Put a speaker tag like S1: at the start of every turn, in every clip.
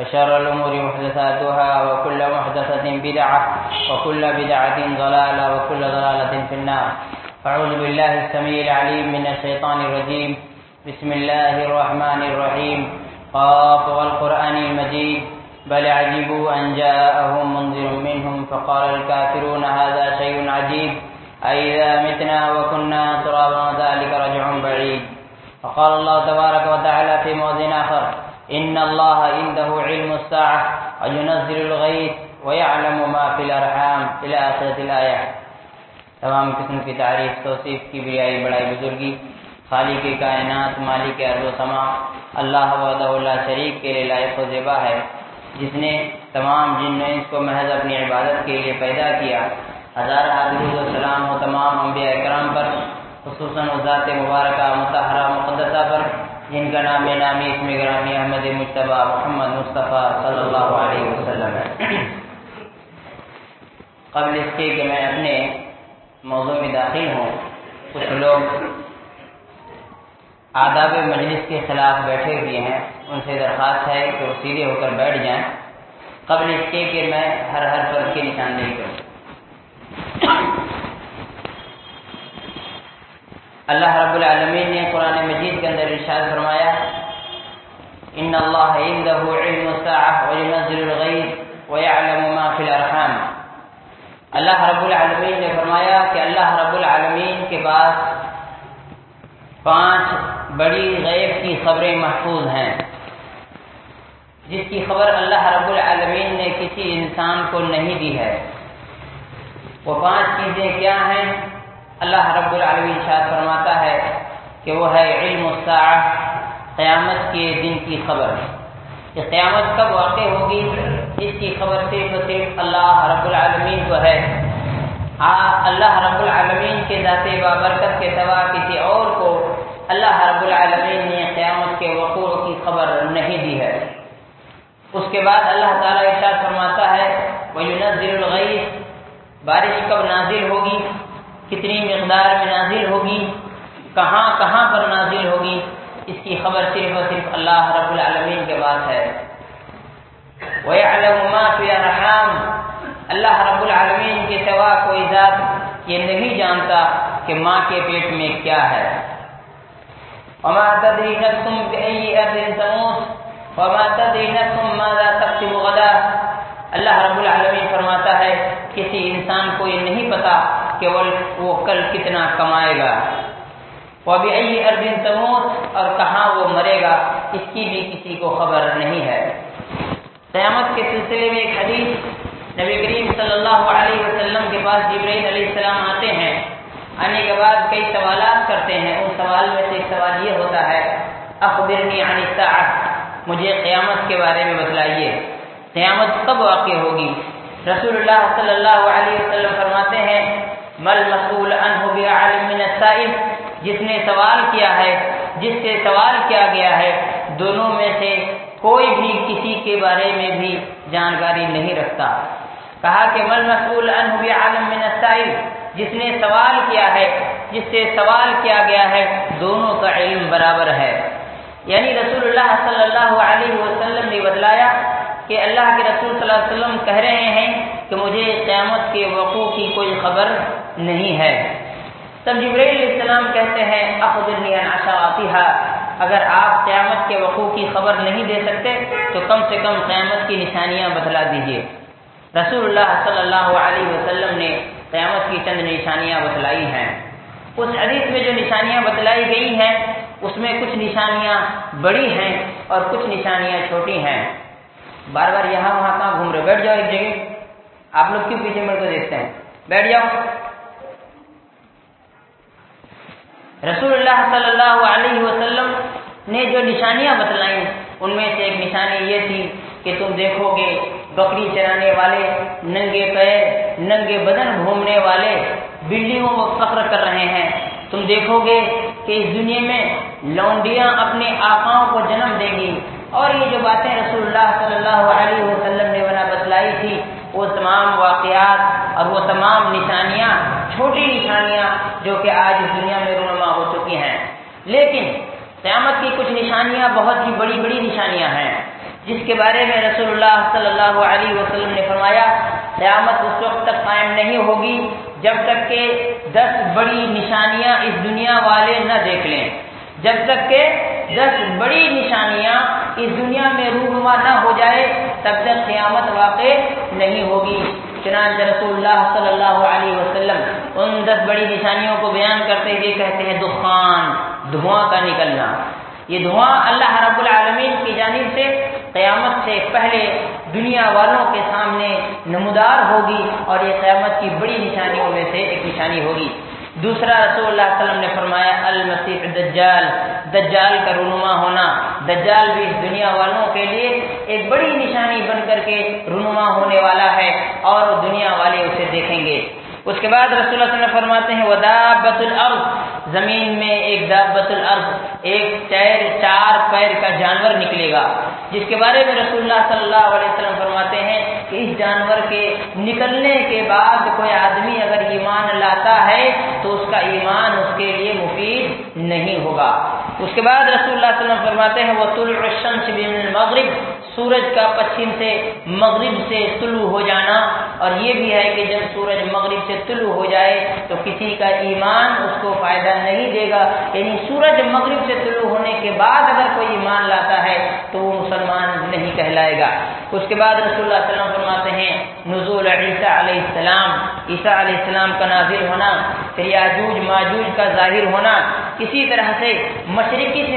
S1: وشر الأمور محدثاتها وكل محدثة بدعة وكل بدعة ضلالة وكل ضلالة في النار. أعوذ بالله السميع العليم من الشيطان الرجيم. بسم الله الرحمن الرحيم. قاف والقرآن المجيد. بل عجبوا أن جاءهم منذر منهم فقال الكافرون هذا شيء عجيب. أئذا متنا وكنا ترابا ذلك رجع بعيد. وقال الله تبارك وتعالى في موضع آخر. إن الله عنده علم الساعة وينزل الغيث ويعلم ما في الأرحام إلى آخرة الآية تمام قسم کی تعریف، توصیف کی، بریائی، بڑائی، بزرگی خالق کائنات، مالک ارض و سما اللہ وحدہ اللہ شریک کے لیے لائق و زیبا ہے، جس نے تمام جن نے اس کو محض اپنی عبادت کے لیے پیدا کیا۔ ہزار حاضر و سلام و تمام انبیاء اکرام پر، خصوصاً ذات مبارکہ متحرہ مقدسہ پر جن کا نام نامی اسم گرامی احمد مشتبہ محمد مصطفیٰ صلی اللہ علیہ وسلم ہے۔ قبل اس کے کہ میں اپنے موضوع میں داخل ہوں، کچھ لوگ آداب مجلس کے خلاف بیٹھے ہوئے ہیں، ان سے درخواست ہے کہ وہ سیدھے ہو کر بیٹھ جائیں۔ قبل اس کے کہ میں ہر ہر فرق کی نشاندہی کروں۔ اللہ رب العالمین نے قرآن مجید کے اندر ارشاد فرمایا ان اللہ عنده علم الساعة وينزل الغیث ويعلم ما في الارحام. اللہ رب العالمین نے فرمایا کہ اللہ رب العالمین کے پاس پانچ بڑی غیب کی خبریں محفوظ ہیں۔ جس کی خبر اللہ رب العالمین نے کسی انسان کو نہیں دی ہے۔ وہ پانچ چیزیں کیا ہیں؟ اللہ رب العالمین شاد فرماتا ہے کہ وہ ہے علم الساعة قیامت کے دن کی خبر۔ کہ قیامت کب واقع ہوگی؟ اس کی خبر صرف صرف اللہ رب العالمین کو ہے۔ اللہ رب العالمین کے ذات بابرکت کے سوا کسی اور کو اللہ رب العالمین نے قیامت کے وقوع کی خبر نہیں دی ہے۔ اس کے بعد اللہ تعالیٰ ارشاد فرماتا ہے، وَيُنَزِّلُ الْغَيْث۔ بارش کب نازل ہوگی؟ کتنی مقدار میں نازل ہوگی، کہاں کہاں پر نازل ہوگی، اس کی خبر صرف اور صرف اللہ رب العالمین کے پاس ہے۔ وَيَعْلَمُ مَا فِي اللہ رب العالمین کے سوا کوئی ذات یہ نہیں جانتا کہ ماں کے پیٹ میں کیا ہے۔ وَمَا تَدْرِي نَفْسٌ بِأَيِّ أَرْضٍ تَمُوتُ۔ وَمَا تَدْرِي نَفْسٌ مَاذَا تَكْسِبُ غَدًا۔ اللہ رب العالمین فرماتا ہے، کسی انسان کو یہ نہیں پتا کہ وہ کل کتنا کمائے گا۔ وہ ابھی ائی اردن تموت اور کہاں وہ مرے گا، اس کی بھی کسی کو خبر نہیں ہے۔ قیامت کے سلسلے میں ایک حدیث نبی کریم صلی اللہ علیہ وسلم کے پاس جبرائیل علیہ السلام آتے ہیں۔ آنے کے بعد کئی سوالات کرتے ہیں۔ ان سوال میں سے ایک سوال یہ ہوتا ہے، اخبرنی عن الساعة۔ مجھے قیامت کے بارے میں بتلائیے۔ قیامت کب واقع ہوگی؟ رسول اللہ صلی اللہ علیہ وسلم فرماتے ہیں مل مسئول عنہ من السائل جس نے سوال کیا ہے جس سے سوال کیا گیا ہے دونوں میں سے کوئی بھی کسی کے بارے میں بھی جانکاری نہیں رکھتا کہا کہ مل مسئول عنہ من السائل جس نے سوال کیا ہے جس سے سوال کیا گیا ہے دونوں کا علم برابر ہے یعنی رسول اللہ صلی اللہ علیہ وسلم نے بتلایا کہ اللہ کے رسول صلی اللہ علیہ وسلم کہہ رہے ہیں کہ مجھے قیامت کے وقوع کی کوئی خبر نہیں ہے۔ تب جبریل علیہ السلام کہتے ہیں، اخبرنی عن عشاواتها اگر آپ قیامت کے وقوع کی خبر نہیں دے سکتے، تو کم سے کم قیامت کی نشانیاں بتلا دیجیے رسول اللہ صلی اللہ علیہ وسلم نے قیامت کی چند نشانیاں بتلائی ہیں۔ اس حدیث میں جو نشانیاں بتلائی گئی ہیں، اس میں کچھ نشانیاں بڑی ہیں اور کچھ نشانیاں چھوٹی ہیں۔ بار بار یہاں وہاں کہاں گھوم رہے بیٹھ جاؤ ایک جگہ۔ آپ لوگ کیوں پیچھے میرے کو دیکھتے ہیں؟ بیٹھ جاؤ۔ رسول اللہ صلی اللہ علیہ وسلم نے جو نشانیاں بتلائیں، ان میں سے ایک نشانی یہ تھی کہ تم دیکھو گے بکری چرانے والے، ننگے پیر، ننگے بدن گھومنے والے بلڈنگوں کو فخر کر رہے ہیں۔ تم دیکھو گے کہ اس دنیا میں لونڈیاں اپنے آقاؤں کو جنم دیں گی۔ اور یہ جو باتیں رسول اللہ صلی اللہ علیہ وسلم نے بنا بتلائی تھی، وہ تمام واقعات اور وہ تمام نشانیاں، چھوٹی نشانیاں جو کہ آج اس دنیا میں رونما ہو چکی ہیں۔ لیکن قیامت کی کچھ نشانیاں بہت ہی بڑی بڑی نشانیاں ہیں۔ جس کے بارے میں رسول اللہ صلی اللہ علیہ وسلم نے فرمایا، قیامت اس وقت تک قائم نہیں ہوگی جب تک کہ دس بڑی نشانیاں اس دنیا والے نہ دیکھ لیں۔ جب تک کہ دس بڑی نشانیاں اس دنیا میں رونما نہ ہو جائے، تب تک قیامت واقع نہیں ہوگی۔ چنانچہ رسول اللہ صلی اللہ علیہ وسلم ان دس بڑی نشانیوں کو بیان کرتے ہوئے کہتے ہیں، دخان، دھواں کا نکلنا۔ یہ دھواں اللہ رب العالمین کی جانب سے قیامت سے پہلے دنیا والوں کے سامنے نمودار ہوگی اور یہ قیامت کی بڑی نشانیوں میں سے ایک نشانی ہوگی۔ دوسرا رسول اللہ علیہ وسلم نے فرمایا، المسیح دجال دجال کا رونما ہونا۔ دجال بھی اس دنیا والوں کے لیے ایک بڑی نشانی بن کر کے رونما ہونے والا ہے اور دنیا والے اسے دیکھیں گے۔ اس کے بعد رسول اللہ علیہ وسلم فرماتے ہیں، ودابت الارض زمین میں ایک دابت الارض ایک چیر چار پیر کا جانور نکلے گا۔ جس کے بارے میں رسول اللہ صلی اللہ علیہ وسلم فرماتے ہیں کہ اس جانور کے نکلنے کے بعد کوئی آدمی اگر ایمان لاتا ہے تو اس کا ایمان اس کے لیے مفید نہیں ہوگا۔ اس کے بعد رسول اللہ علیہ وسلم فرماتے ہیں وہ طلوع الشمس بن المغرب۔ سورج کا پچھم سے مغرب سے طلوع ہو جانا۔ اور یہ بھی ہے کہ جب سورج مغرب سے طلوع ہو جائے تو کسی کا ایمان اس کو فائدہ نہیں دے گا۔ یعنی سورج مغرب سے طلوع ہونے کے بعد اگر کوئی ایمان لاتا ہے تو وہ مسلمان نہیں کہلائے گا۔ اس کے بعد رسول اللہ علیہ وسلم فرماتے ہیں، نزول عیسیٰ علیہ السلام۔ عیسیٰ علیہ السلام کا نازل ہونا، پھر یاجوج ماجوج کا ظاہر ہونا۔ اسی طرح سے مشرقی سے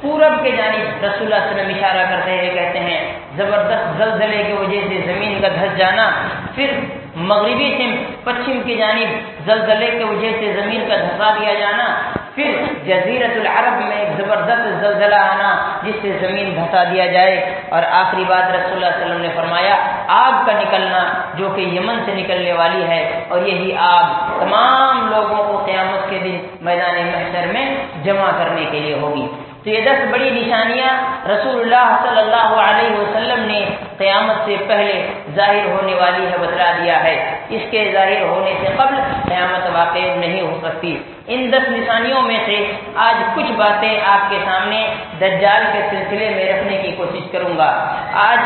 S1: پورب کے جانب رسول اللہ علیہ وسلم اشارہ کرتے ہوئے کہتے ہیں، زبردست زلزلے کی وجہ سے زمین کا دھس جانا، پھر مغربی سمت پچھم کی جانب زلزلے کی وجہ سے زمین کا دھسا دیا جانا پھر جزیرت العرب میں ایک زبردست زلزلہ آنا، جس سے زمین دھسا دیا جائے۔ اور آخری بات رسول اللہ علیہ وسلم نے فرمایا، آگ کا نکلنا جو کہ یمن سے نکلنے والی ہے، اور یہی آگ تمام لوگوں کو قیامت کے دن میدان محشر میں جمع کرنے کے لیے ہوگی۔ تو یہ دس بڑی نشانیاں رسول اللہ صلی اللہ علیہ وسلم نے قیامت سے پہلے ظاہر ہونے والی ہے، بتلا دیا ہے۔ اس کے ظاہر ہونے سے قبل قیامت واقع نہیں ہو سکتی۔ ان دس نشانیوں میں سے آج کچھ باتیں آپ کے سامنے دجال کے سلسلے میں رکھنے کی کوشش کروں گا۔ آج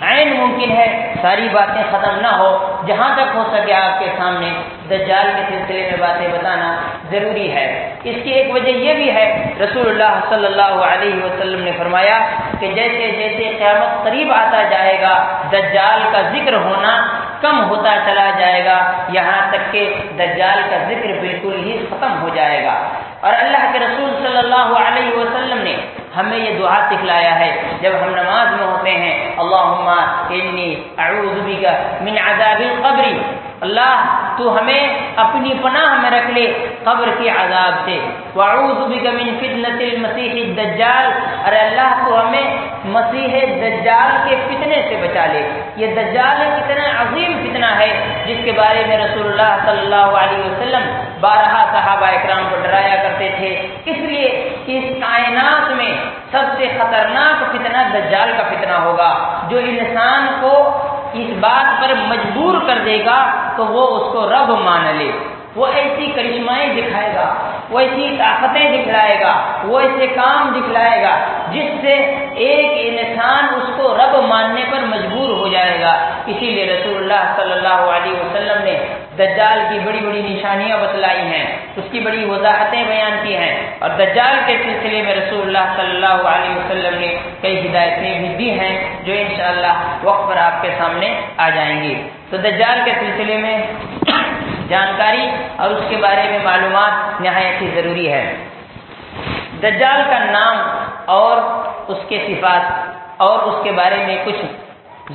S1: عین ممکن ہے ساری باتیں ختم نہ ہو، جہاں تک ہو سکے آپ کے سامنے دجال کے سلسلے میں باتیں بتانا ضروری ہے۔ اس کی ایک وجہ یہ بھی ہے، رسول اللہ صلی اللہ علیہ وسلم نے فرمایا کہ جیسے جیسے قیامت قریب آتا جائے گا، دجال کا ذکر ہونا کم ہوتا چلا جائے گا، یہاں تک کہ دجال کا ذکر بالکل ہی ختم ہو جائے گا۔ اور اللہ کے رسول صلی اللہ علیہ وسلم نے ہمیں یہ دعا سکھلایا ہے۔ جب ہم نماز میں ہوتے ہیں، اللہم انی اعوذ بک من عذاب القبر۔ اللہ، تو ہمیں اپنی پناہ میں رکھ لے قبر کی عذاب سے۔ واعوذ بک من فتنة المسیح الدجال۔ ارے اللہ، تو ہمیں مسیح دجال کے فتنے سے بچا لے۔ یہ دجال کتنا عظیم فتنہ ہے، جس کے بارے میں رسول اللہ صلی اللہ علیہ وسلم بارہا صحابہ اکرام کو ڈرایا کرتے تھے۔ اس لیے کہ اس کائنات میں سب سے خطرناک فتنہ دجال کا فتنہ ہوگا۔ جو انسان کو اس بات پر مجبور کر دے گا تو وہ اس کو رب مان لے۔ وہ ایسی کرشمائیں دکھائے گا۔ وہ ایسی طاقتیں دکھلائے گا وہ ایسے کام دکھلائے گا، جس سے ایک انسان اس کو رب ماننے پر مجبور ہو جائے گا۔ اسی لیے رسول اللہ صلی اللہ علیہ وسلم نے دجال کی بڑی بڑی نشانیاں بتلائی ہیں، اس کی بڑی وضاحتیں بیان کی ہیں۔ اور دجال کے سلسلے میں رسول اللہ صلی اللہ علیہ وسلم نے کئی ہدایتیں بھی دی ہیں، جو انشاءاللہ وقت پر آپ کے سامنے آ جائیں گی۔ تو دجال کے سلسلے میں جانکاری اور اس کے بارے میں معلومات نہایت ہی ضروری ہے۔ دجال کا نام اور اس کے صفات اور اس کے بارے میں کچھ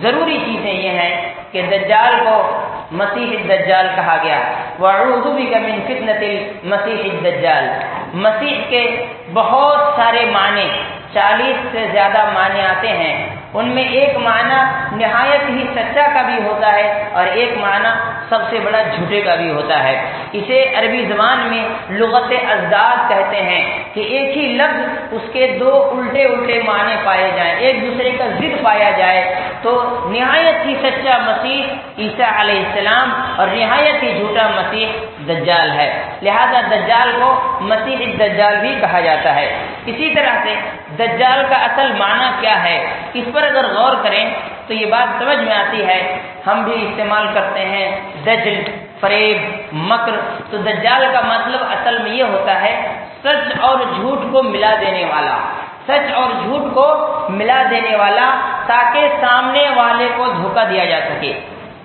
S1: ضروری چیزیں یہ ہیں کہ دجال کو مسیح الدجال کہا گیا۔ وعوذ بک من فتنة المسیح الدجال۔ مسیح کے بہت سارے معنی، چالیس سے زیادہ معنی آتے ہیں۔ ان میں ایک معنی نہایت ہی سچا کا بھی ہوتا ہے اور ایک معنی سب سے بڑا جھوٹے کا بھی ہوتا ہے۔ اسے عربی زبان میں لغت ازداد کہتے ہیں کہ ایک ہی لفظ اس کے دو الٹے الٹے معنی پائے جائیں، ایک دوسرے کا ضد پایا جائے۔ تو نہایت ہی سچا مسیح عیسیٰ علیہ السلام اور نہایت ہی جھوٹا مسیح دجال ہے۔ لہذا دجال کو مسیح دجال بھی کہا جاتا ہے۔ اسی طرح سے دجال کا اصل معنی کیا ہے؟ اس پر پر اگر غور کریں تو یہ بات سمجھ میں آتی ہے، ہم بھی استعمال کرتے ہیں دجل، فریب، مکر۔ تو دجال کا مطلب اصل میں یہ ہوتا ہے، سچ اور جھوٹ کو ملا دینے والا۔ سچ اور جھوٹ کو ملا دینے والا تاکہ سامنے والے کو دھوکہ دیا جا سکے۔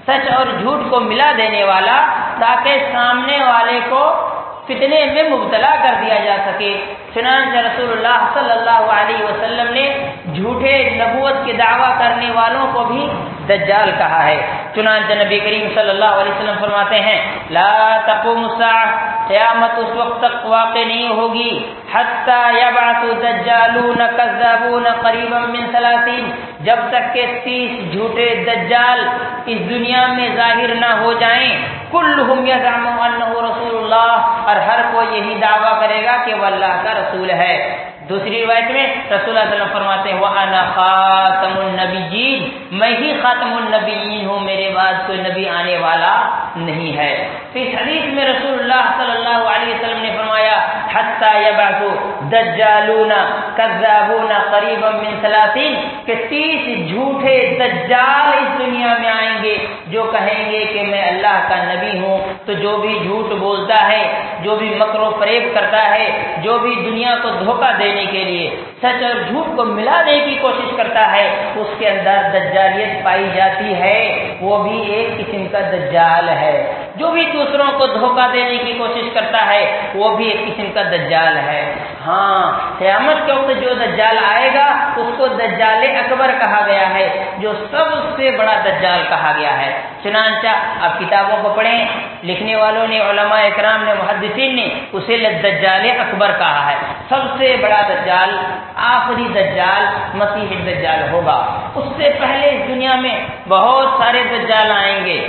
S1: سچ اور جھوٹ کو ملا دینے والا تاکہ سامنے والے کو فتنے میں مبتلا کر دیا جا سکے۔ چنانچہ رسول اللہ صلی اللہ علیہ وسلم نے جھوٹے نبوت کے دعویٰ کرنے والوں کو بھی دجال کہا ہے۔ چنانچہ نبی کریم صلی اللہ علیہ وسلم فرماتے ہیں، لا تقوم الساعه قیامت اس وقت تک واقع نہیں ہوگی۔ حتی یبعث دجالون کذابون قریبا من ثلاثین۔ جب تک کہ تیس جھوٹے دجال اس دنیا میں ظاہر نہ ہو جائیں کلہم یزعم انه رسول اللہ اور ہر کوئی یہی دعویٰ کرے گا کہ وہ اللہ کا رسول ہے۔ دوسری روایت میں رسول اللہ علیہ وسلم فرماتے ہیں، وَأَنَا خَاتَمُ النَّبِيِّينَ میں ہی خاتم النبیین ہوں، میرے بعد کوئی نبی آنے والا نہیں ہے۔ پھر حدیث میں رسول اللہ صلی اللہ علیہ وسلم نے فرمایا حتی یبعثو دجالون کذابون قریبا من ثلاثین کہ تیس جھوٹے دجال اس دنیا میں آئیں گے جو کہیں گے کہ میں اللہ کا نبی ہوں۔ تو جو بھی جھوٹ بولتا ہے، جو بھی مکر و فریب کرتا ہے، جو بھی دنیا کو دھوکہ دینے دینے کے لیے سچ اور جھوٹ کو ملانے کی کوشش کرتا ہے، اس کے اندر دجالیت پائی جاتی ہے۔ وہ بھی ایک قسم کا دجال ہے۔ جو بھی دوسروں کو دھوکہ دینے کی کوشش کرتا ہے، وہ بھی ایک قسم کا دجال ہے۔ ہاں قیامت کے وقت جو دجال آئے گا، اس کو دجال اکبر کہا گیا ہے، جو سب سے بڑا دجال کہا گیا ہے۔ چنانچہ اب کتابوں کو پڑھیں، لکھنے والوں نے، علماء اکرام نے، محدثین نے اسے دجال اکبر کہا ہے۔ سب سے بڑا دجال، آخری دجال، مسیح دجال ہوگا۔ اس سے پہلے اس دنیا میں بہت سارے دجال آئیں گے۔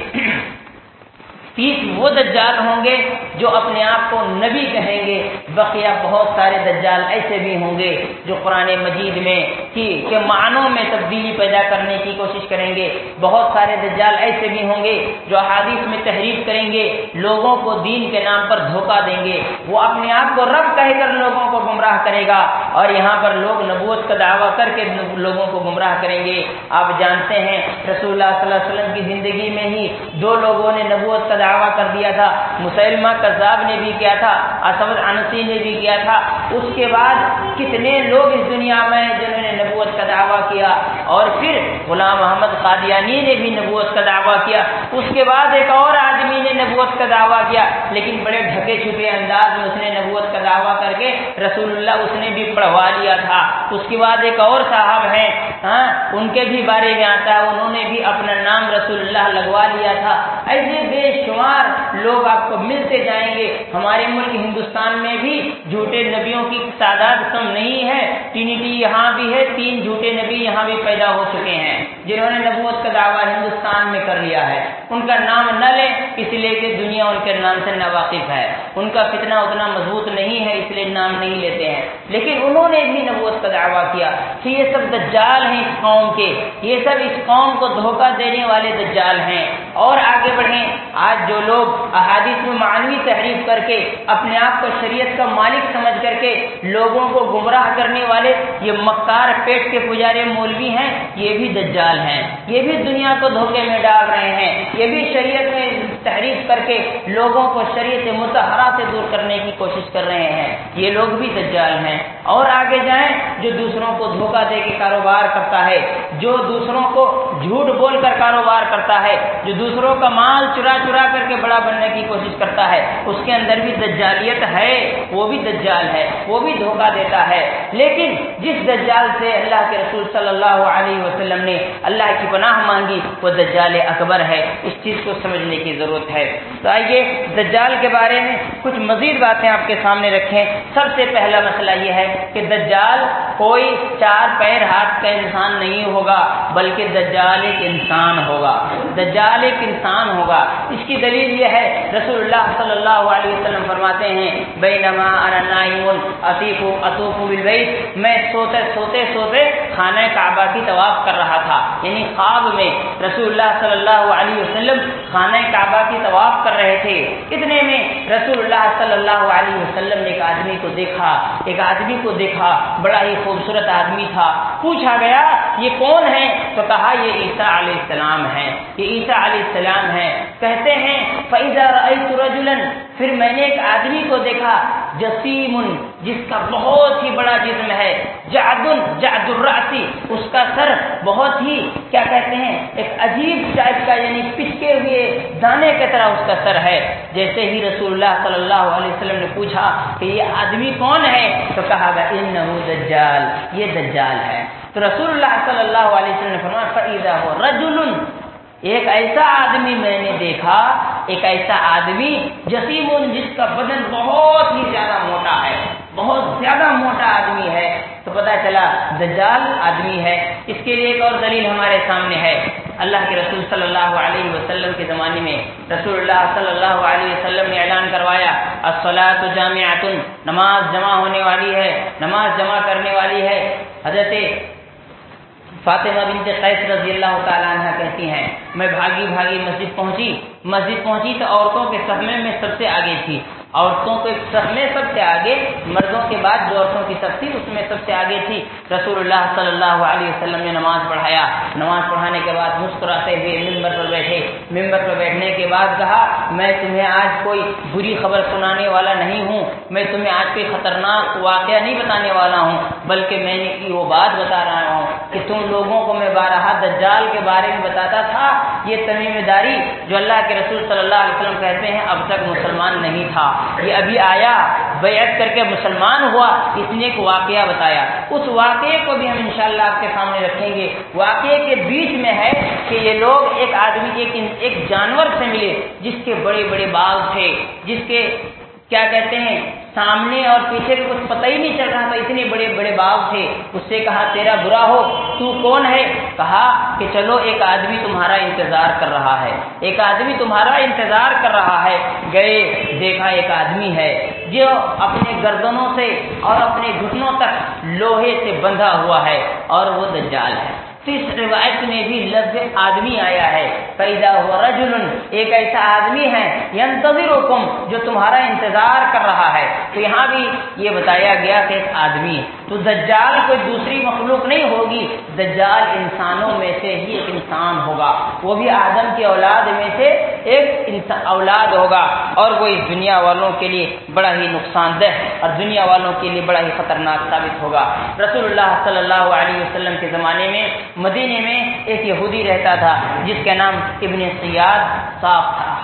S1: تیس وہ دجال ہوں گے جو اپنے آپ کو نبی کہیں گے۔ بقیہ بہت سارے دجال ایسے بھی ہوں گے جو قرآن مجید میں کی کہ معنوں میں تبدیلی پیدا کرنے کی کوشش کریں گے۔ بہت سارے دجال ایسے بھی ہوں گے جو حادث میں تحریف کریں گے، لوگوں کو دین کے نام پر دھوکہ دیں گے۔ وہ اپنے آپ کو رب کہہ کر لوگوں کو گمراہ کرے گا اور یہاں پر لوگ نبوت کا دعویٰ کر کے لوگوں کو گمراہ کریں گے۔ آپ جانتے ہیں رسول اللہ صلی اللہ علیہ وسلم کی زندگی میں ہی دو لوگوں نے نبوت کا دعویٰ کر دیا تھا، مسلمہ کذاب نے بھی کیا تھا، اسمد انسی نے بھی کیا تھا۔ اس کے بعد کتنے لوگ اس دنیا میں جنہوں نے نبوت کا دعویٰ کیا؟ اور پھر غلام محمد قادیانی نے بھی نبوت کا دعویٰ کیا۔ اس کے بعد ایک اور آدمی نے نبوت کا دعویٰ کیا، لیکن بڑے ڈھکے چھپے انداز میں اس نے نبوت کا دعویٰ کر کے رسول اللہ اس نے بھی پڑھوا لیا تھا۔ اس کے بعد ایک اور صاحب ہیں ہاں ان کے بھی بارے میں آتا ہے، انہوں نے بھی اپنا نام رسول اللہ لگوا لیا تھا۔ ایسے بے شمار لوگ آپ کو ملتے جائیں گے۔ ہمارے ملک ہندوستان میں بھی جھوٹے نبیوں کی تعداد کم نہیں ہے۔ ٹینیٹی یہاں بھی ہے، تین جھوٹے نبی یہاں بھی پیدا ہو چکے ہیں۔ جنہوں نے نبوت کا دعویٰ ہندوستان میں کر لیا ہے۔ ان کا نام نہ لیں، اس لیے کہ دنیا ان کے نام سے ناواقف ہے۔ ان کا فتنہ اتنا مضبوط نہیں ہے، اس لیے نام نہیں لیتے ہیں۔ لیکن انہوں نے بھی نبوت کا دعویٰ کیا کہ یہ سب دجال ہیں اس قوم کے۔ یہ سب اس قوم کو دھوکہ دینے والے دجال ہیں۔ اور آگے بڑھیں۔ آج جو لوگ احادیث میں معنوی تحریف کر کے اپنے آپ کو شریعت کا مالک سمجھ کر کے لوگوں کو گمراہ کرنے والے یہ مکار پیٹ کے پجارے مولوی ہیں، یہ بھی دجال ہیں۔ یہ بھی دنیا کو دھوکے میں ڈال رہے ہیں۔ یہ بھی شریعت میں تحریف کر کے لوگوں کو شریعت متحرہ سے دور کرنے کی کوشش کر رہے ہیں۔ یہ لوگ بھی دجال ہیں۔ اور آگے جائیں، جو دوسروں کو دھوکہ دے کے کاروبار کرتا ہے، جو دوسروں کو جھوٹ بول کر کاروبار کرتا ہے، جو دوسروں کا مال چرا چرا کر کے بڑا بننے کی کوشش کرتا ہے۔ اس کے اندر بھی دجالیت ہے، وہ بھی دجال ہے، وہ بھی دھوکہ دیتا ہے۔ لیکن جس دجال سے اللہ کے رسول صلی اللہ علیہ وسلم نے اللہ کی پناہ مانگی، وہ دجال اکبر ہے۔ اس چیز کو سمجھنے کی ضرورت ہے۔ تو آئیے دجال کے بارے میں کچھ مزید باتیں آپ کے سامنے رکھیں۔ سب سے پہلا مسئلہ یہ ہے کہ دجال کوئی چار پیر ہاتھ کا انسان نہیں ہوگا، بلکہ دجال ایک انسان ہوگا۔ دجال ایک انسان ہوگا۔ اس کی دلیل یہ ہے رسول اللہ صلی اللہ علیہ وسلم فرماتے ہیں بے نما اطیف اطوف بالبیت، میں سوتے سوتے سوتے خانہ کعبہ کی طواف کر رہا تھا۔ یعنی خواب میں رسول اللہ صلی اللہ علیہ وسلم خانہ کعبہ کی طواف کر رہے تھے۔ اتنے میں رسول اللہ صلی اللہ علیہ وسلم نے ایک آدمی کو دیکھا۔ ایک آدمی کو دیکھا۔ بڑا ہی خوبصورت آدمی تھا۔ پوچھا گیا، یہ کون ہے؟ تو کہا، یہ عیسیٰ علیہ السلام ہے۔ یہ عیسیٰ علیہ السلام ہے۔ کہتے ہیں ہیں۔ فیضا رجولن پھر میں نے ایک آدمی کو دیکھا جسیم جس کا بہت ہی بڑا جسم ہے۔ جادن جاد الراسی اس کا سر بہت ہی، کیا کہتے ہیں، ایک عجیب ٹائپ کا یعنی پچکے ہوئے دانے کی طرح اس کا سر ہے۔ جیسے ہی رسول اللہ صلی اللہ علیہ وسلم نے پوچھا کہ یہ آدمی کون ہے، تو کہا گا ان دجال، یہ دجال ہے۔ تو رسول اللہ صلی اللہ علیہ وسلم نے فرمایا فعیدہ ہو رجل ایک ایسا آدمی میں نے دیکھا، ایک ایسا آدمی جسیم جس کا بدن بہت ہی زیادہ موٹا ہے، بہت زیادہ موٹا آدمی ہے۔ تو پتا چلا دجال آدمی ہے۔ اس کے لیے ایک اور دلیل ہمارے سامنے ہے۔ اللہ کے رسول صلی اللہ علیہ وسلم کے زمانے میں رسول اللہ صلی اللہ علیہ وسلم نے اعلان کروایا الصلاۃ جامعۃ نماز جمع ہونے والی ہے، نماز جمع کرنے والی ہے۔ حضرت فاطمہ بنت قیس رضی اللہ تعالیٰ عنہ کہتی ہیں، میں بھاگی بھاگی مسجد پہنچی۔ مسجد پہنچی تو عورتوں کے سبمے میں سب سے آگے تھی۔ عورتوں کے سب میں سب سے آگے، مردوں کے بعد جو عورتوں کی سب تھی اس میں سب سے آگے تھی۔ رسول اللہ صلی اللہ علیہ وسلم نے نماز پڑھایا۔ نماز پڑھانے کے بعد مسکراتے ہوئے ممبر پر بیٹھے۔ ممبر پر بیٹھنے کے بعد کہا، میں تمہیں آج کوئی بری خبر سنانے والا نہیں ہوں۔ میں تمہیں آج کوئی خطرناک واقعہ نہیں بتانے والا ہوں، بلکہ میں نے وہ بات بتا رہا ہوں کہ تم لوگوں کو میں بارہ دجال کے بارے میں بتاتا تھا۔ یہ تمیم داری جو اللہ کے رسول صلی اللہ علیہ وسلم کہتے ہیں، اب تک مسلمان نہیں تھا۔ یہ ابھی آیا، بیعت کر کے مسلمان ہوا، اس نے ایک واقعہ بتایا۔ اس واقعے کو بھی ہم انشاءاللہ آپ کے سامنے رکھیں گے۔ واقعے کے بیچ میں ہے کہ یہ لوگ ایک آدمی، ایک ایک جانور سے ملے، جس کے بڑے بڑے باغ تھے، جس کے کیا کہتے ہیں، سامنے اور پیچھے کا کچھ پتہ ہی نہیں چل رہا تھا، اتنے بڑے بڑے باغ تھے۔ اس سے کہا، تیرا برا ہو، تو کون ہے؟ کہا کہ، چلو، ایک آدمی تمہارا انتظار کر رہا ہے۔ ایک آدمی تمہارا انتظار کر رہا ہے۔ گئے، دیکھا، ایک آدمی ہے۔ جو اپنے گردنوں سے اور اپنے گھٹنوں تک لوہے سے بندھا ہوا ہے اور وہ دجال ہے۔ اس روایت میں بھی لفظ آدمی آیا ہے۔ پیدا ہوا رجل، ایک ایسا آدمی ہے ینتظر حکم جو تمہارا انتظار کر رہا ہے۔ تو یہاں بھی یہ بتایا گیا کہ ایک آدمی ہے۔ تو دجال کوئی دوسری مخلوق نہیں ہوگی، دجال انسانوں میں سے ہی ایک انسان ہوگا۔ وہ بھی آدم کی اولاد میں سے ایک اولاد ہوگا۔ اور وہ اس دنیا والوں کے لیے بڑا ہی نقصان دہ اور دنیا والوں کے لیے بڑا ہی خطرناک ثابت ہوگا۔ رسول اللہ صلی اللہ علیہ وسلم کے زمانے میں مدینے میں ایک یہودی رہتا تھا، جس کا نام ابن سیاد صاف تھا۔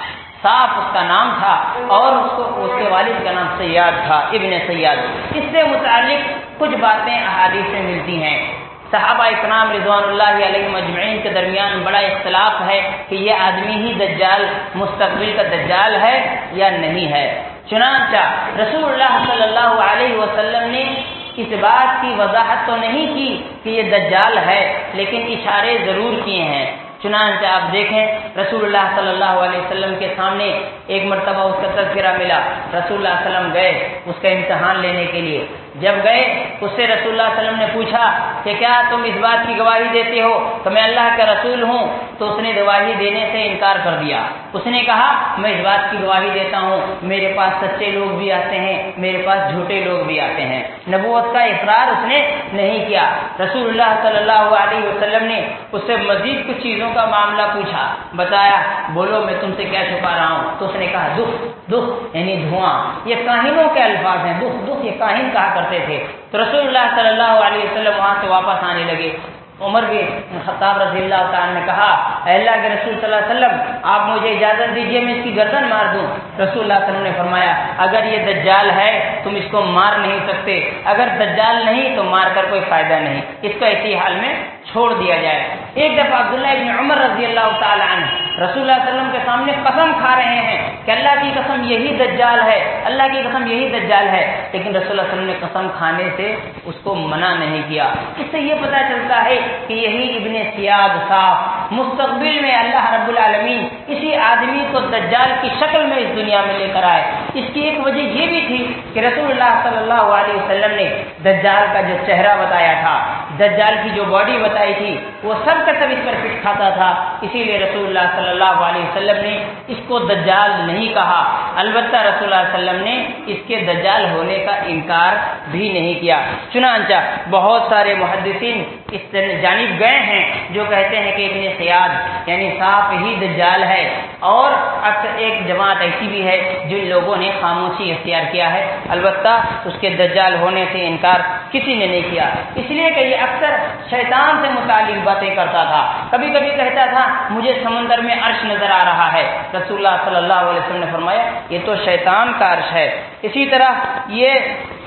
S1: صاف اس کا نام تھا اور اس کو، اس کے والد کا نام سیاد تھا، ابن سیاد۔ اس سے متعلق کچھ باتیں احادیث سے ملتی ہیں۔ صحابہ اکرام رضوان اللہ علیہ مجمعین کے درمیان بڑا اختلاف ہے کہ یہ آدمی ہی دجال، مستقبل کا دجال ہے یا نہیں ہے۔ چنانچہ رسول اللہ صلی اللہ علیہ وسلم نے اس بات کی وضاحت تو نہیں کی کہ یہ دجال ہے، لیکن اشارے ضرور کیے ہیں۔ چنانچہ آپ دیکھیں، رسول اللہ صلی اللہ علیہ وسلم کے سامنے ایک مرتبہ اس کا تذکرہ ملا۔ رسول اللہ علیہ وسلم گئے اس کا امتحان لینے کے لیے۔ جب گئے، اس سے رسول اللہ علیہ وسلم نے پوچھا کہ کیا تم اس بات کی گواہی دیتے ہو؟ تو میں اللہ کا رسول ہوں۔ تو اس نے گواہی دینے سے انکار کر دیا۔ اس نے کہا، میں اس بات کی گواہی دیتا ہوں۔ میرے پاس سچے لوگ بھی آتے ہیں، میرے پاس جھوٹے لوگ بھی آتے ہیں۔ نبوت کا اقرار اس نے نہیں کیا۔ رسول اللہ صلی اللہ علیہ وسلم نے اس سے مزید کچھ چیزوں کا معاملہ پوچھا۔ بتایا، بولو، میں تم سے کیا چھپا رہا ہوں؟ تو اس نے کہا، دکھ دکھ یعنی دھواں۔ یہ کاہنوں کے الفاظ ہیں۔ دکھ دکھ، یہ کاہن کہا کرتے تھے۔ تو رسول اللہ صلی اللہ علیہ وسلم وہاں سے واپس آنے لگے۔ عمر بھی خطاب رضی اللہ تعالیٰ نے کہا، اے اللہ کے رسول صلی اللہ علیہ وسلم، آپ مجھے اجازت دیجیے، میں اس کی گردن مار دوں. رسول اللہ علیہ وسلم نے فرمایا، اگر یہ دجال ہے، تم اس کو مار نہیں سکتے۔ اگر دجال نہیں، تو مار کر کوئی فائدہ نہیں۔ اس کو اسی حال میں چھوڑ دیا جائے۔ ایک دفعہ عبداللہ ابن عمر رضی اللہ تعالیٰ عنہ رسول اللہ علیہ وسلم کے سامنے قسم کھا رہے ہیں کہ اللہ کی قسم یہی دجال ہے، اللہ کی قسم یہی دجال ہے، لیکن رسول اللہ علیہ وسلم نے قسم کھانے سے اس کو منع نہیں کیا۔ اس سے یہ پتہ چلتا ہے کہ یہی ابن سیاد صاف مستقبل میں اللہ رب العالمین اسی آدمی کو دجال کی شکل میں اس دنیا میں لے کر آئے۔ اس کی ایک وجہ یہ بھی تھی کہ رسول اللہ صلی اللہ علیہ وسلم نے دجال کا جو چہرہ بتایا تھا، دجال کی جو باڈی بتائی تھی، وہ سب کا سب اس پر فٹ کھاتا تھا۔ اسی لیے رسول اللہ صلی اللہ علیہ وسلم نے اس کو دجال نہیں کہا۔ البتہ رسول اللہ علیہ وسلم نے اس کے دجال ہونے کا انکار بھی نہیں کیا۔ چنانچہ بہت سارے محدثین اس جانب گئے ہیں جو کہتے ہیں کہ ابن سیاد یعنی صاف ہی دجال ہے اور اکثر ایک جماعت ایسی بھی ہے جن لوگوں نے خاموشی اختیار کیا ہے۔ البتہ اس کے دجال ہونے سے انکار کسی نے نہیں کیا۔ اس لیے کہ یہ اکثر شیطان سے متعلق باتیں کرتا تھا۔ کبھی کبھی کہتا تھا، مجھے سمندر میں عرش نظر آ رہا ہے۔ رسول اللہ صلی اللہ علیہ وسلم نے فرمایا، یہ تو شیطان کا عرش ہے۔ اسی طرح یہ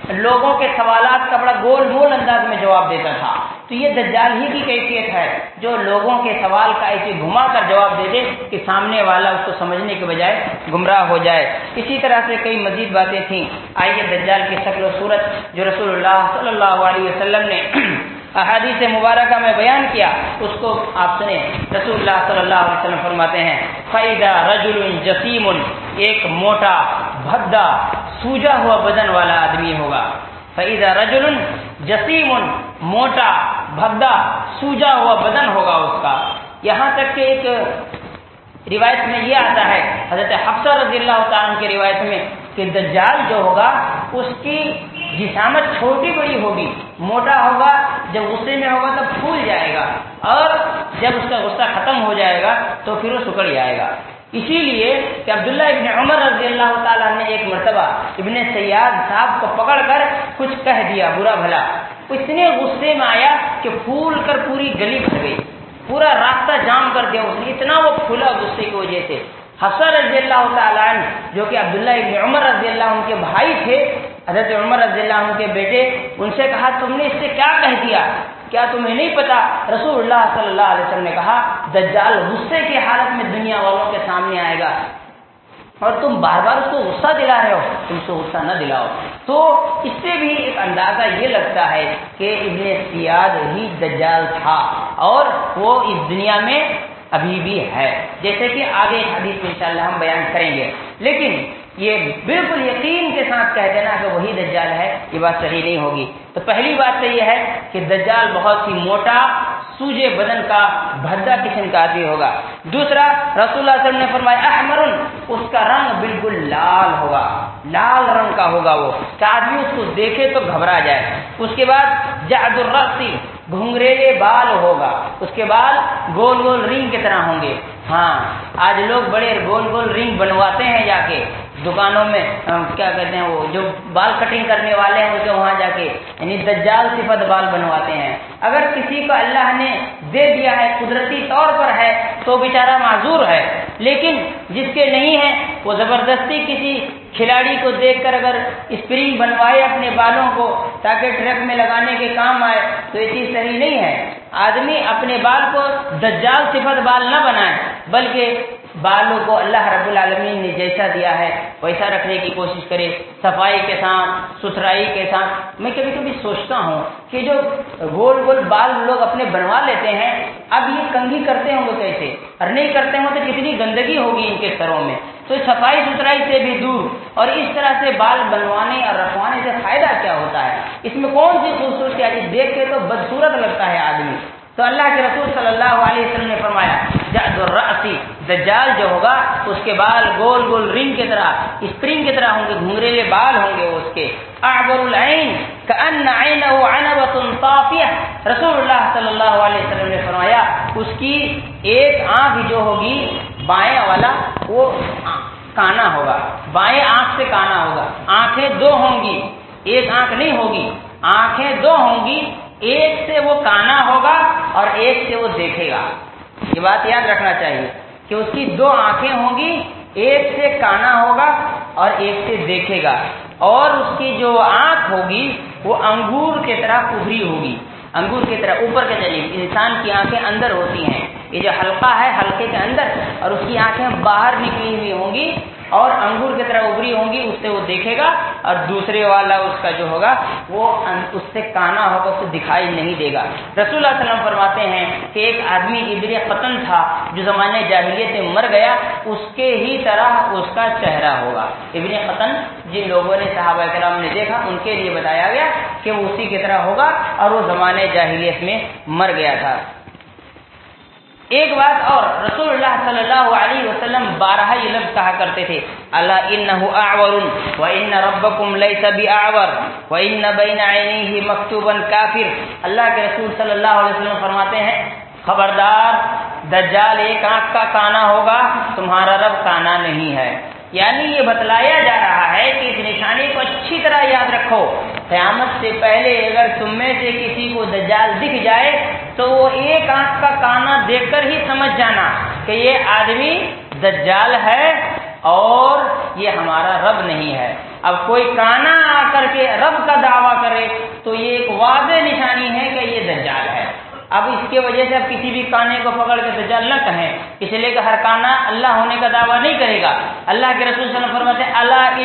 S1: لوگوں کے سوالات کا بڑا گول مول انداز میں جواب دیتا تھا۔ تو یہ دجال ہی کی کیفیت ہے جو لوگوں کے سوال کا ایسے گھما کر جواب دے دے کہ سامنے والا اس کو سمجھنے کے بجائے گمراہ ہو جائے۔ اسی طرح سے کئی مزید باتیں تھیں۔ آئیے دجال کی شکل و صورت جو رسول اللہ صلی اللہ علیہ وسلم نے احادیث مبارکہ میں بیان کیا، اس کو آپ سنیں۔ رسول اللہ صلی اللہ علیہ وسلم فرماتے ہیں فیدہ رجل جسیم ایک موٹا، بھدا، سوجا ہوا بدن والا آدمی ہوگا۔ فیدہ رجل جسیم موٹا، بھدا، سوجا ہوا بدن ہوگا اس کا۔ یہاں تک کہ ایک روایت میں یہ آتا ہے، حضرت حفصہ رضی اللہ تعالیٰ کی روایت میں کہ دجال جو ہوگا، اس کی جسامت چھوٹی بڑی ہوگی، موٹا ہوگا، جب غصے میں ہوگا تب پھول جائے گا، اور جب اس کا غصہ ختم ہو جائے گا تو پھر وہ سکڑ جائے گا۔ اسی لیے کہ عبداللہ ابن عمر رضی اللہ تعالیٰ نے ایک مرتبہ ابن سیاد صاحب کو پکڑ کر کچھ کہہ دیا، برا بھلا، اتنے غصے میں آیا کہ پھول کر پوری گلی بھر گئی۔ پورا راستہ جام کر دیا، اس نے اتنا وہ کھلا غصے کی وجہ سے۔ حسن رضی اللہ تعالیٰ عنہ، جو کہ عبداللہ ابن عمر رضی اللہ عنہ کے بھائی تھے، حضرت عمر رضی اللہ عنہ کے بیٹے، ان سے کہا، تم نے اس سے کیا کہہ دیا؟ کیا تمہیں نہیں پتا؟ رسول اللہ صلی اللہ علیہ وسلم نے کہا، دجال غصے کی حالت میں دنیا والوں کے سامنے آئے گا۔ اور تم بار بار اس کو غصہ دلا رہے ہو، تم سے غصہ نہ دلاؤ۔ تو اس سے بھی ایک اندازہ یہ لگتا ہے کہ ابن سیاد ہی دجال تھا اور وہ اس دنیا میں ابھی بھی ہے۔ جیسے کہ آگے حدیث میں انشاءاللہ ہم بیان کریں گے۔ لیکن یہ بالکل یقین کے ساتھ کہہ دینا کہ وہی دجال ہے، یہ بات صحیح نہیں ہوگی۔ تو پہلی بات تو یہ ہے کہ دجال بہت ہی موٹا سوجے بدن کا بھدا قسم کا آدمی ہوگا۔ دوسرا، رسول اللہ علیہ وسلم نے فرمایا احمر اس کا رنگ بالکل لال ہوگا۔ لال رنگ کا ہوگا وہ۔ کہ آدمی اس کو دیکھے تو گھبرا جائے۔ اس کے بعد جاد الرقصی گھنگریلے بال ہوگا۔ اس کے بعد، گول گول رنگ کی طرح ہوں گے۔ ہاں آج لوگ بڑے گول گول رنگ بنواتے ہیں جا کے۔ دکانوں میں کیا کہتے ہیں وہ، جو بال کٹنگ کرنے والے ہیں ان کے وہاں جا کے یعنی دجال صفت بال بنواتے ہیں۔ اگر کسی کو اللہ نے دے دیا ہے، قدرتی طور پر ہے، تو بیچارہ معذور ہے۔ لیکن جس کے نہیں ہے، وہ زبردستی کسی کھلاڑی کو دیکھ کر اگر اسپرنگ بنوائے اپنے بالوں کو، تاکہ ٹرک میں لگانے کے کام آئے، تو یہ چیز صحیح نہیں ہے۔ آدمی اپنے بال کو دجال صفت بال نہ بنائے، بلکہ بالوں کو اللہ رب العالمین نے جیسا دیا ہے، ویسا رکھنے کی کوشش کرے، صفائی کے ساتھ، ستھرائی کے ساتھ۔ میں کبھی کبھی سوچتا ہوں کہ جو گول گول بال لوگ اپنے بنوا لیتے ہیں، اب یہ کنگھی کرتے ہوں گے کیسے؟ اور نہیں کرتے ہوں تو کتنی گندگی ہوگی ان کے سروں میں۔ تو صفائی ستھرائی سے بھی دور، اور اس طرح سے بال بنوانے اور رکھوانے سے فائدہ کیا ہوتا ہے؟ اس میں کون سی خوبصورتی دیکھ کے تو بدسورت لگتا ہے آدمی۔ تو اللہ کے رسول صلی اللہ علیہ وسلم نے فرمایا الرأسی دجال جو ہوگا، اس کے بال گول گول رنگ کی طرح اسپرنگ کی طرح ہوں گے گھنگریلے بال ہوں گے اس کے۔ اعبر العین، کأن عینہ عنبت طافیہ رسول اللہ صلی اللہ علیہ وسلم نے فرمایا، اس کی ایک آنکھ جو ہوگی، بائیں والا، وہ کانا ہوگا۔ بائیں آنکھ سے کانا ہوگا۔ آنکھیں دو ہوں گی، ایک آنکھ نہیں ہوگی۔ آنکھیں دو ہوں گی، ایک سے وہ کانا ہوگا اور ایک سے وہ دیکھے گا۔ یہ بات یاد رکھنا چاہیے کہ اس کی دو آنکھیں ہوں گی، ایک سے کانا ہوگا اور ایک سے دیکھے گا۔ اور اس کی جو آنکھ ہوگی، وہ انگور کی طرح ابری ہوگی۔ انگور کی طرح اوپر کے چلیے انسان کی آنکھیں اندر ہوتی ہیں۔ یہ جو حلقہ ہے، حلقے کے اندر، اور اس کی آنکھیں باہر نکلی ہوئی ہوں گی۔ اور انگور کی طرح ابری ہوں گی، اس سے وہ دیکھے گا اور دوسرے والا اس کا جو ہوگا، وہ اس سے کانا ہوگا اس کو دکھائی نہیں دے گا۔ رسول اللہ علیہ وسلم فرماتے ہیں کہ ایک آدمی ابر قطن تھا، جو زمانے جاہلیت میں مر گیا، اس کے ہی طرح اس کا چہرہ ہوگا۔ ابن قطن، جن لوگوں نے صحابہ کرام نے دیکھا، ان کے لیے بتایا گیا کہ وہ اسی کی طرح ہوگا اور وہ زمانے جاہلیت میں مر گیا تھا۔ ایک بات اور رسول اللہ صلی اللہ علیہ وسلم بارہ یہ لفظ کہا کرتے تھے اللہ انه اعور وان ربكم ليس باعور وان بين عينيه مكتوبا کافر. اللہ کے رسول صلی اللہ علیہ وسلم فرماتے ہیں، خبردار، دجال ایک آنکھ کا کانا ہوگا، تمہارا رب کانا نہیں ہے. یعنی یہ بتلایا جا رہا ہے کہ اس نشانی کو اچھی طرح یاد رکھو۔ قیامت سے پہلے اگر تم میں سے کسی کو دجال دکھ جائے تو وہ ایک آنکھ کا کانا دیکھ کر ہی سمجھ جانا کہ یہ آدمی دجال ہے اور یہ ہمارا رب نہیں ہے۔ اب کوئی کانا آ کر کے رب کا دعویٰ کرے تو یہ ایک واضح نشانی ہے کہ یہ دجال ہے۔ اب اس کی وجہ سے اب کسی بھی کانے کو پکڑ کے دجال نہ کہیں۔ اس لیے کہ ہر کانا اللہ ہونے کا دعویٰ نہیں کرے گا۔ اللہ کے رسول صلی اللہ علیہ وسلم فرماتے اللہ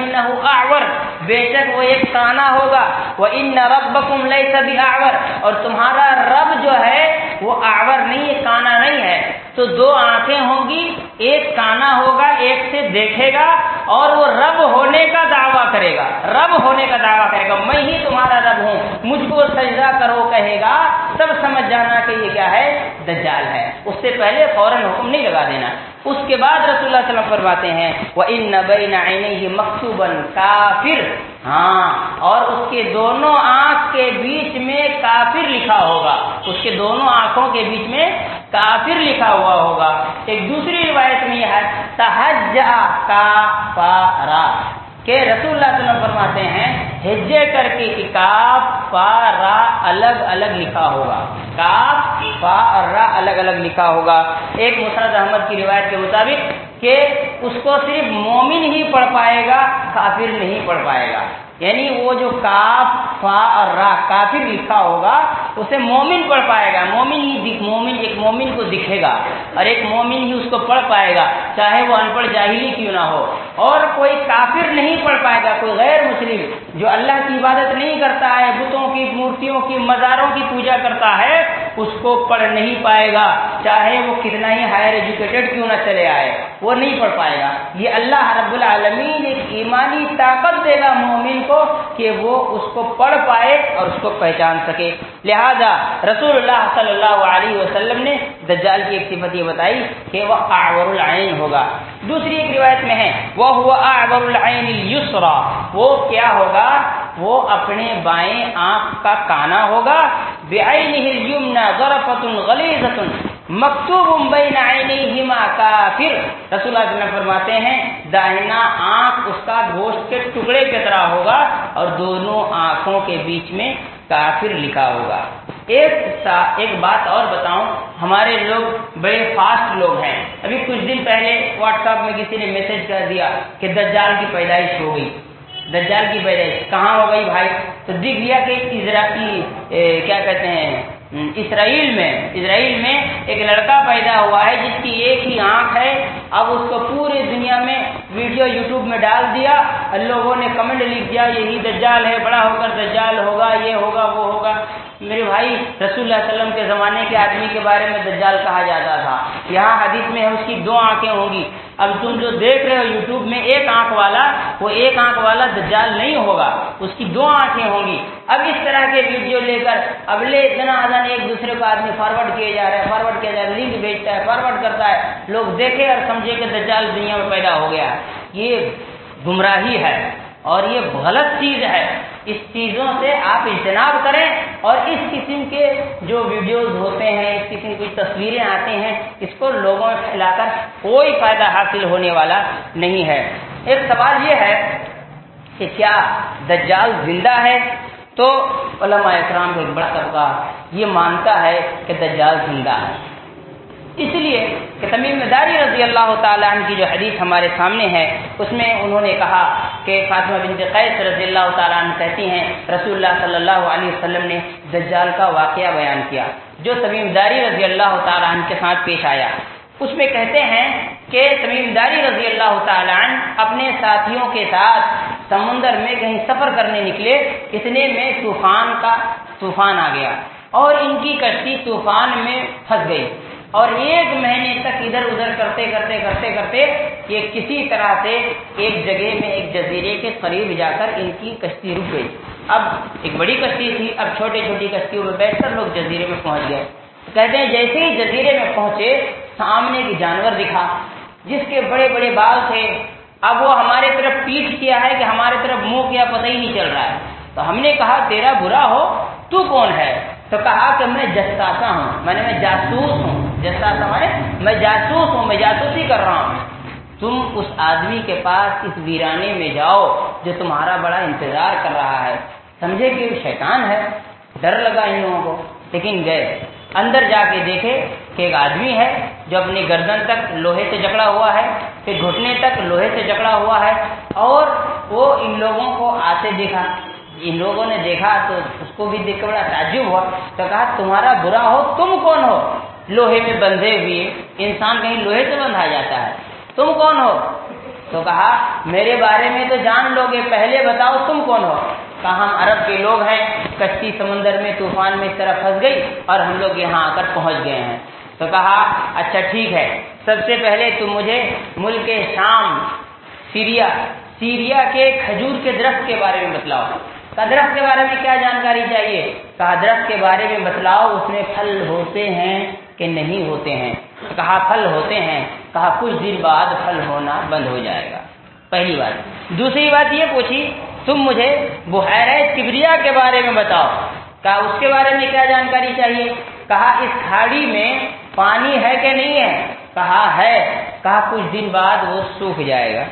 S1: بے شک وہ ایک کانا ہوگا۔ وہ ان رب سبھی آور اور تمہارا رب جو ہے، وہ آور نہیں ہے کانا نہیں ہے۔ تو دو آنکھیں ہوں گی، ایک کانا ہوگا، ایک سے دیکھے گا، اور وہ رب ہونے کا دعویٰ کرے گا۔ رب ہونے کا دعویٰ کرے گا۔ میں ہی تمہارا رب ہوں۔ مجھ کو سجدہ کرو، کہے گا۔ سب سمجھ جانا کہ یہ کیا ہے؟ دجال ہے۔ اس سے پہلے فوراً حکم نہیں لگا دینا۔ اس کے بعد رسول اللہ علیہ وسلم فرماتے ہیں وہ ان نبئی نبین مکتوبن کافر ہاں اور اس کے دونوں آنکھ کے بیچ میں کافر لکھا ہوگا۔ اس کے دونوں آنکھوں کے بیچ میں کافر لکھا ہوا ہوگا۔ ایک دوسری روایت میں یہ ہے تحجا کا کہ رسول اللہ علیہ وسلم فرماتے ہیں، ہجے کر کے کاف فا را الگ الگ لکھا ہوگا۔ کاف فا را الگ الگ لکھا ہوگا۔ ایک مسرت احمد کی روایت کے مطابق کہ اس کو صرف مومن ہی پڑھ پائے گا، کافر نہیں پڑھ پائے گا۔ یعنی وہ جو کاف فا اور را کافر لکھا ہوگا اسے مومن پڑھ پائے گا۔ مومن ہی مومن ایک مومن کو دکھے گا اور ایک مومن ہی اس کو پڑھ پائے گا، چاہے وہ ان پڑھ جاہلی کیوں نہ ہو۔ اور کوئی کافر نہیں پڑھ پائے گا، کوئی غیر مسلم جو اللہ کی عبادت نہیں کرتا ہے، بتوں کی، مورتیوں کی، مزاروں کی پوجا کرتا ہے، اس کو پڑھ نہیں پائے گا۔ چاہے وہ کتنا ہی ہائر ایجوکیٹڈ کیوں نہ چلے آئے، وہ نہیں پڑھ پائے گا۔ یہ اللہ رب العالمین ایک ایمانی طاقت دے گا مومن کو کہ وہ اس کو پڑھ پائے اور اس کو پہچان سکے۔ لہذا لہذا رسول اللہ صلی اللہ علیہ وسلم نے دجال کی ایک صفت یہ بتائی کہ وہ آور العین ہوگا۔ دوسری ایک روایت میں ہے، وہ ہوا آور العین یسرا وہ کیا ہوگا؟ وہ اپنے بائیں آنکھ کا کانا ہوگا۔ بے ضرفت غلیظت مکتوب بین عینیہما کافر۔ رسول اللہ علیہ فرماتے ہیں داہنا آنکھ اس کا گوشت کے ٹکڑے کی طرح ہوگا اور دونوں آنکھوں کے بیچ میں کافر لکھا ہوگا۔ ایک ایک بات اور بتاؤں، ہمارے لوگ بڑے فاسٹ لوگ ہیں۔ ابھی کچھ دن پہلے واٹس ایپ میں کسی نے میسج کر دیا کہ دجال کی پیدائش ہو گئی۔ دجال کی پیدائش کہاں ہو گئی بھائی؟ تو دکھ گیا کہ اسرائیل کیا کہتے ہیں؟ اسرائیل میں اسرائیل میں ایک لڑکا پیدا ہوا ہے جس کی ایک ہی آنکھ ہے۔ اب اس کو پوری دنیا میں ویڈیو یوٹیوب میں ڈال دیا۔ لوگوں نے کمنٹ لکھ دیا، یہی دجال ہے، بڑا ہو کر دجال ہوگا، یہ ہوگا، وہ ہوگا۔ میرے بھائی، رسول اللہ علیہ وسلم کے زمانے کے آدمی کے بارے میں دجال کہا جاتا تھا۔ یہاں حدیث میں اس کی دو آنکھیں ہوں گی۔ اب تم جو دیکھ رہے ہو یوٹیوب میں ایک آنکھ والا، وہ ایک آنکھ والا دجال نہیں ہوگا، اس کی دو آنکھیں ہوں گی۔ اب اس طرح کے ویڈیو لے کر اب لے اتنا ادن ایک دوسرے کو آدمی فارورڈ کیے جا رہے ہیں فارورڈ کیا جا رہا ہے لنک بھیجتا ہے فارورڈ کرتا ہے۔ لوگ دیکھے اور سمجھے کہ دجال دنیا میں پیدا ہو گیا۔ یہ گمراہی ہے۔ اور یہ غلط چیز ہے۔ اس چیزوں سے آپ اجتناب کریں اور اس قسم کے جو ویڈیوز ہوتے ہیں، اس قسم کی تصویریں آتے ہیں، اس کو لوگوں میں پھیلا کر کوئی فائدہ حاصل ہونے والا نہیں ہے۔ ایک سوال یہ ہے کہ کیا دجال زندہ ہے؟ تو علماء اکرام کا ایک بڑا طبقہ یہ مانتا ہے کہ دجال زندہ ہے۔ اس لیے کہ تمیم داری رضی اللہ تعالیٰ عنہ کی جو حدیث ہمارے سامنے ہے، اس میں انہوں نے کہا کہ فاطمہ بنت قیس رضی اللہ تعالیٰ عنہ کہتی ہیں، رسول اللہ صلی اللہ علیہ وسلم نے دجال کا واقعہ بیان کیا، جو تمیم داری رضی اللہ تعالیٰ عنہ کے ساتھ پیش آیا۔ اس میں کہتے ہیں کہ تمیم داری رضی اللہ تعالیٰ عنہ اپنے ساتھیوں کے ساتھ سمندر میں کہیں سفر کرنے نکلے، اتنے میں طوفان کا طوفان آ گیا اور ان کی کشتی طوفان میں پھنس گئی۔ اور ایک مہینے تک ادھر ادھر کرتے کرتے کرتے کرتے یہ کسی طرح سے ایک جگہ میں ایک جزیرے کے قریب جا کر ان کی کشتی رک گئی۔ اب ایک بڑی کشتی تھی، اب چھوٹی چھوٹی کشتیوں میں بیٹھ کر لوگ جزیرے میں پہنچ گئے۔ کہتے ہیں جیسے ہی جزیرے میں پہنچے، سامنے کی جانور دکھا، جس کے بڑے بڑے بال تھے۔ اب وہ ہمارے طرف پیٹ کیا ہے کہ ہمارے طرف منہ کیا پتہ ہی نہیں چل رہا ہے۔ تو ہم نے کہا، تیرا برا ہو، تو کون ہے؟ تو کہا کہ میں جساسا ہوں، میں نے میں جاسوس ہوں۔ جساسا میں میں جاسوس ہوں، میں جاسوسی کر رہا ہوں۔ تم اس آدمی کے پاس اس ویرانے میں جاؤ جو تمہارا بڑا انتظار کر رہا ہے۔ سمجھے کہ شیطان ہے؟ ڈر لگا ان لوگوں کو۔ لیکن گئے اندر جا کے دیکھے کہ ایک آدمی ہے جو اپنی گردن تک لوہے سے جکڑا ہوا ہے، پھر گھٹنے تک لوہے سے جکڑا ہوا ہے۔ اور وہ ان لوگوں کو آتے دیکھا۔ ان لوگوں نے دیکھا تو اس کو بھی دیکھ کے بڑا تعجب ہوا۔ تو کہا، تمہارا برا ہو، تم کون ہو؟ لوہے میں بندھے ہوئے، انسان کہیں لوہے سے بندھا جاتا ہے۔ تم کون ہو؟ تو کہا، میرے بارے میں تو جان لو گے، پہلے بتاؤ تم کون ہو؟ کہا، ہم عرب کے لوگ ہیں، کشتی سمندر میں، طوفان میں اس طرح پھنس گئی اور ہم لوگ یہاں آ کر پہنچ گئے ہیں۔ تو کہا اچھا ٹھیک ہے۔ سب سے پہلے تم مجھے ملک شام، سیریا سیریا کے کھجور کے درخت کے بارے میں بتلاؤ۔ درخت کے بارے میں کیا جانکاری چاہیے؟ کہا درخت کے بارے میں بتلاؤ، اس میں پھل ہوتے ہیں کہ نہیں ہوتے ہیں؟ کہا پھل ہوتے ہیں، کہا کچھ دن بعد پھل ہونا بند ہو جائے گا۔ پہلی بات۔ دوسری بات یہ پوچھی، تم مجھے بحیر کبریا کے بارے میں بتاؤ۔ کہا، اس کے بارے میں کیا جانکاری چاہیے؟ کہا، اس کھاڑی میں پانی ہے کہ نہیں ہے؟ کہا ہے۔ کہا، کچھ دن بعد وہ سوکھ جائے گا۔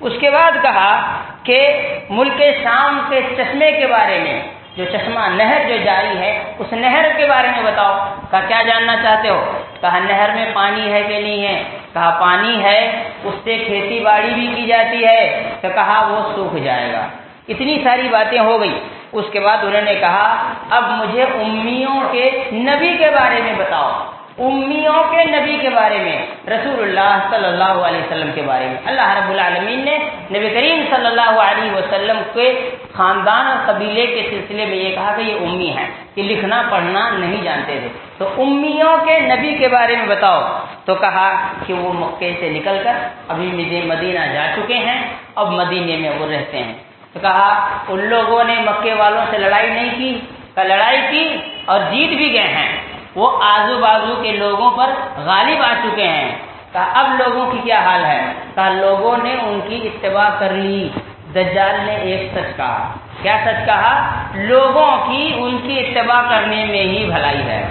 S1: اس کے بعد کہا کہ ملک شام کے چشمے کے بارے میں، جو چشمہ نہر جو جاری ہے، اس نہر کے بارے میں بتاؤ۔ کہا، کیا جاننا چاہتے ہو؟ کہا، نہر میں پانی ہے کہ نہیں ہے؟ کہا، پانی ہے، اس سے کھیتی باڑی بھی کی جاتی ہے۔ تو کہا، وہ سوکھ جائے گا۔ اتنی ساری باتیں ہو گئی۔ اس کے بعد انہوں نے کہا، اب مجھے امیوں کے نبی کے بارے میں بتاؤ۔ امیوں کے نبی کے بارے میں رسول اللہ صلی اللہ علیہ وسلم کے بارے میں۔ اللہ رب العالمین نے نبی کریم صلی اللہ علیہ وسلم کے خاندان اور قبیلے کے سلسلے میں یہ کہا کہ یہ امی ہے کہ لکھنا، پڑھنا نہیں جانتے تھے۔ تو امیوں کے نبی کے بارے میں بتاؤ۔ تو کہا کہ وہ مکے سے نکل کر ابھی مدینہ جا چکے ہیں، اب مدینے میں وہ رہتے ہیں۔ تو کہا ان لوگوں نے مکے والوں سے لڑائی نہیں کی لڑائی کی اور جیت بھی گئے ہیں۔ وہ آزو بازو کے لوگوں پر غالب آ چکے ہیں۔ کہا، اب لوگوں کی کیا حال ہے؟ کہا، لوگوں نے ان کی اتباع کر لی۔ دجال نے ایک سچ کہا۔ کیا سچ کہا؟ لوگوں کی ان کی اتباع کرنے میں ہی بھلائی ہے۔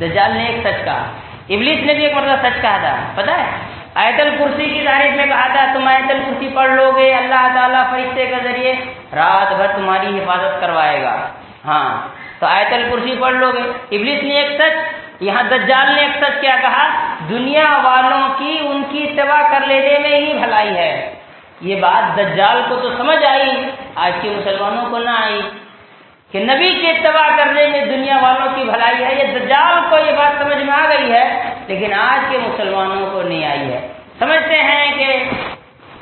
S1: دجال نے ایک سچ کہا۔ ابلیس نے بھی ایک مطلب سچ کہا تھا۔ پتا ہے؟ آیت الکرسی کی تعریف میں کہا تھا، تم آیت الکرسی پڑھ لو گے، اللہ تعالیٰ فرشتے کے ذریعے رات بھر تمہاری حفاظت کروائے گا۔ ہاں تو آیت الکرسی پڑھ لو گے۔ ابلیس نے ایک سچ، یہاں دجال نے ایک سچ کیا کہا، دنیا والوں کی ان کی اتباع کر لینے میں ہی بھلائی ہے۔ یہ بات دجال کو تو سمجھ آئی، آج کے مسلمانوں کو نہ آئی۔ کہ نبی کی اتباع کرنے میں دنیا والوں کی بھلائی ہے، یہ دجال کو یہ بات سمجھ میں آ گئی ہے، لیکن آج کے مسلمانوں کو نہیں آئی ہے۔ سمجھتے ہیں کہ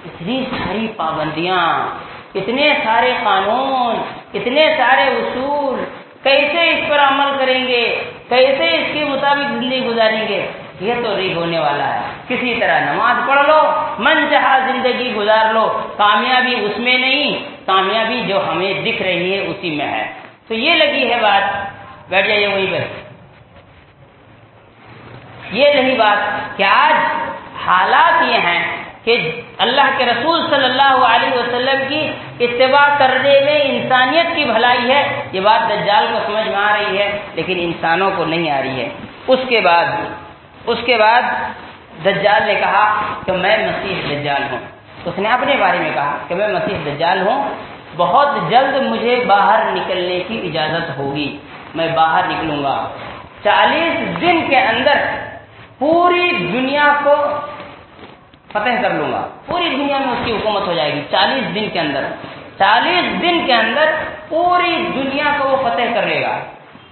S1: اتنی ساری پابندیاں، اتنے سارے قانون، اتنے سارے اصول کیسے اس پر عمل کریں گے؟ کیسے اس کے مطابق زندگی گزاریں گے؟ یہ تو ری ہونے والا ہے۔ کسی طرح نماز پڑھ لو، من چاہا زندگی گزار لو۔ کامیابی اس میں نہیں، کامیابی جو ہمیں دکھ رہی ہے اسی میں ہے۔ تو یہ لگی ہے بات۔ بیٹھ جائیے وہیں پہ یہ نہیں بات کہ آج حالات یہ ہیں کہ اللہ کے رسول صلی اللہ علیہ وسلم کی اتباع کرنے میں انسانیت کی بھلائی ہے، یہ بات دجال کو سمجھ میں آ رہی ہے، لیکن انسانوں کو نہیں آ رہی ہے۔ اس کے بعد، اس کے بعد دجال نے کہا کہ میں مسیح دجال ہوں۔ اس نے اپنے بارے میں کہا کہ میں مسیح دجال ہوں۔ بہت جلد مجھے باہر نکلنے کی اجازت ہوگی۔ میں باہر نکلوں گا۔ چالیس دن کے اندر پوری دنیا کو فتح کر لوں گا۔ پوری دنیا میں اس کی حکومت ہو جائے گی۔ چالیس دن کے اندر۔ چالیس دن کے اندر پوری دنیا کو وہ فتح کر لے گا۔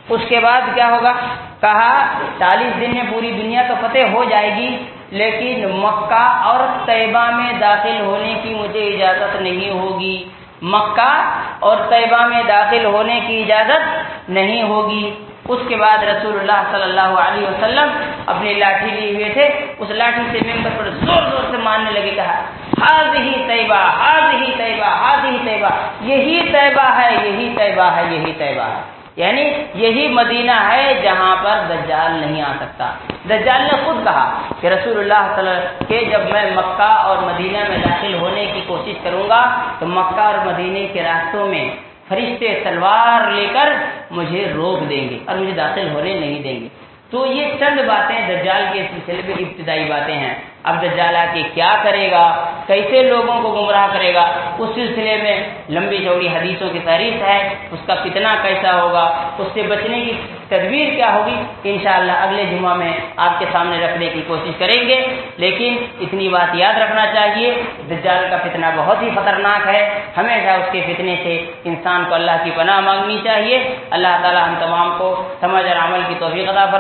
S1: اس کے بعد کیا ہوگا؟ کہا، چالیس دن میں پوری دنیا تو فتح ہو جائے گی، لیکن مکہ اور طیبہ میں داخل ہونے کی مجھے اجازت نہیں ہوگی۔ مکہ اور طیبہ میں داخل ہونے کی اجازت نہیں ہوگی۔ اس کے بعد رسول اللہ صلی اللہ علیہ وسلم اپنی لاٹھی لیے ہوئے تھے، اس لاٹھی سے ممبر پر زور زور سے مارنے لگے، کہا حاض ہی طیبہ حاض ہی طیبہ حاض ہی طیبہ، یہی طیبہ ہے، یہی طیبہ ہے، یہی طیبہ ہے. یعنی یہی مدینہ ہے جہاں پر دجال نہیں آ سکتا۔ دجال نے خود کہا کہ رسول اللہ صلی اللہ علیہ وسلم کہ جب میں مکہ اور مدینہ میں داخل ہونے کی کوشش کروں گا، تو مکہ اور مدینہ کے راستوں میں فرشتے تلوار لے کر مجھے روک دیں گے اور مجھے داخل ہونے نہیں دیں گے۔ تو یہ چند باتیں دجال کے سلسلے میں ابتدائی باتیں ہیں۔ اب دجال آ کے کیا کرے گا؟ کیسے لوگوں کو گمراہ کرے گا؟ اس سلسلے میں لمبی چوڑی حدیثوں کی تاریخ ہے۔ اس کا کتنا کیسا ہوگا؟ اس سے بچنے کی تدبیر کیا ہوگی؟ انشاءاللہ اگلے جمعہ میں آپ کے سامنے رکھنے کی کوشش کریں گے۔ لیکن اتنی بات یاد رکھنا چاہیے، دجال کا فتنہ بہت ہی خطرناک ہے۔ ہمیشہ اس کے فتنے سے انسان کو اللہ کی پناہ مانگنی چاہیے۔ اللہ تعالی ہم تمام کو سمجھ اور عمل کی توفیق عطا